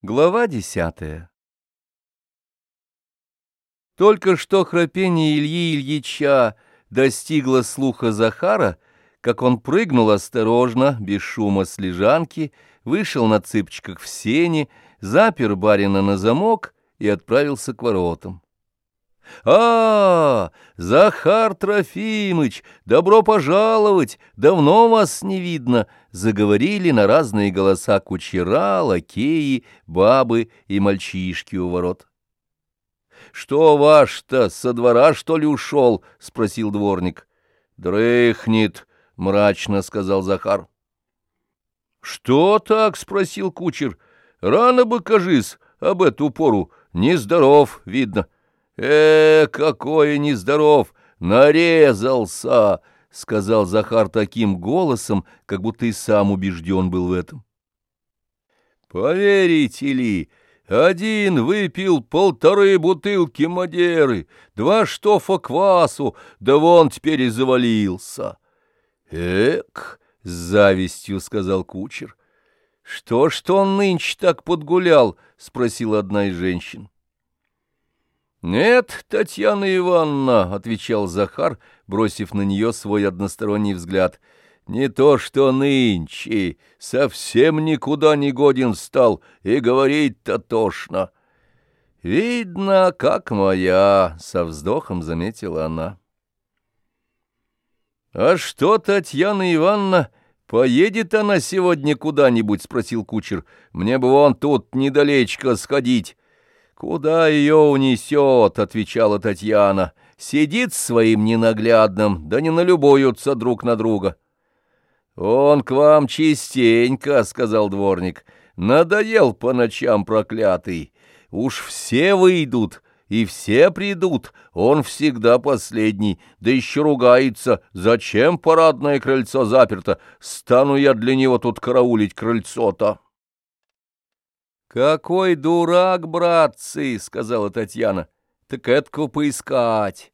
Глава десятая Только что храпение Ильи Ильича достигло слуха Захара, как он прыгнул осторожно, без шума с лежанки, вышел на цыпочках в сени, запер барина на замок и отправился к воротам. «А, Захар Трофимыч, добро пожаловать! Давно вас не видно!» Заговорили на разные голоса кучера, лакеи, бабы и мальчишки у ворот. «Что ваш-то, со двора, что ли, ушел?» — спросил дворник. «Дрыхнет», — мрачно сказал Захар. «Что так?» — спросил кучер. «Рано бы, кажись, об эту пору. Нездоров, видно». «Э, какой нездоров! Нарезался!» — сказал Захар таким голосом, как будто и сам убежден был в этом. «Поверите ли, один выпил полторы бутылки Мадеры, два штофа квасу, да вон теперь и завалился». «Эк!» — с завистью сказал кучер. «Что ж он нынче так подгулял?» — спросила одна из женщин. «Нет, Татьяна Ивановна», — отвечал Захар, бросив на нее свой односторонний взгляд, — «не то что нынче, совсем никуда не годен стал, и говорить-то тошно». «Видно, как моя», — со вздохом заметила она. «А что, Татьяна Ивановна, поедет она сегодня куда-нибудь?» — спросил кучер. «Мне бы вон тут недалечко сходить». «Куда ее унесет?» — отвечала Татьяна. «Сидит своим ненаглядным, да не налюбуются друг на друга». «Он к вам частенько», — сказал дворник. «Надоел по ночам проклятый. Уж все выйдут, и все придут, он всегда последний, да еще ругается. Зачем парадное крыльцо заперто? Стану я для него тут караулить крыльцо-то». «Какой дурак, братцы!» — сказала Татьяна. «Так это поискать».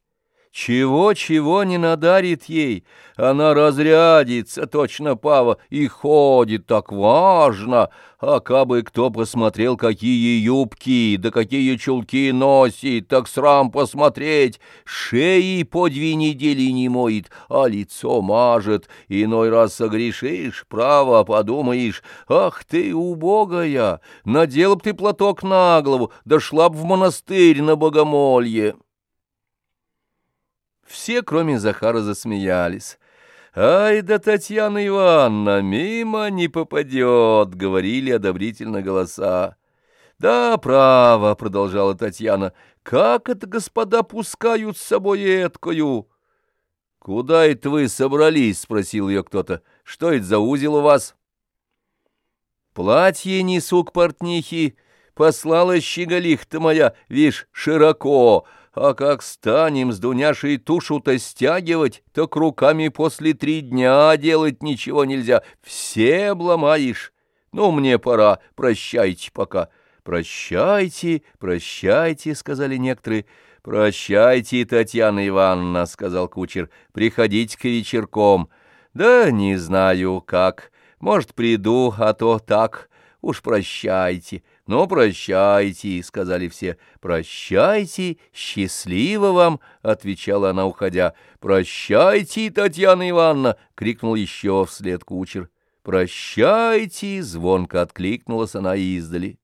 Чего-чего не надарит ей, она разрядится, точно пава, и ходит так важно, а кабы кто посмотрел, какие юбки, да какие чулки носит, так срам посмотреть, шеи по две недели не моет, а лицо мажет, иной раз согрешишь, право подумаешь, ах ты убогая, надел б ты платок на голову, да б в монастырь на богомолье. Все, кроме Захара, засмеялись. «Ай да Татьяна Ивановна, мимо не попадет!» — говорили одобрительно голоса. «Да, право», — продолжала Татьяна, — «как это господа пускают с собой эткою?» «Куда это вы собрались?» — спросил ее кто-то. «Что это за узел у вас?» «Платье несу к портнихе, послала щеголих-то моя, вишь, широко, а как станем с Дуняшей тушу-то стягивать, так руками после три дня делать ничего нельзя. Все обломаешь. Ну, мне пора, прощайте пока. Прощайте, прощайте, сказали некоторые. Прощайте, Татьяна Ивановна, сказал кучер, приходите к вечерком. Да не знаю как, может, приду, а то так, уж прощайте. «Ну, прощайте», — сказали все. «Прощайте, счастливо вам», — отвечала она, уходя. «Прощайте, Татьяна Ивановна», — крикнул еще вслед кучер. «Прощайте», — звонко откликнулась она издали.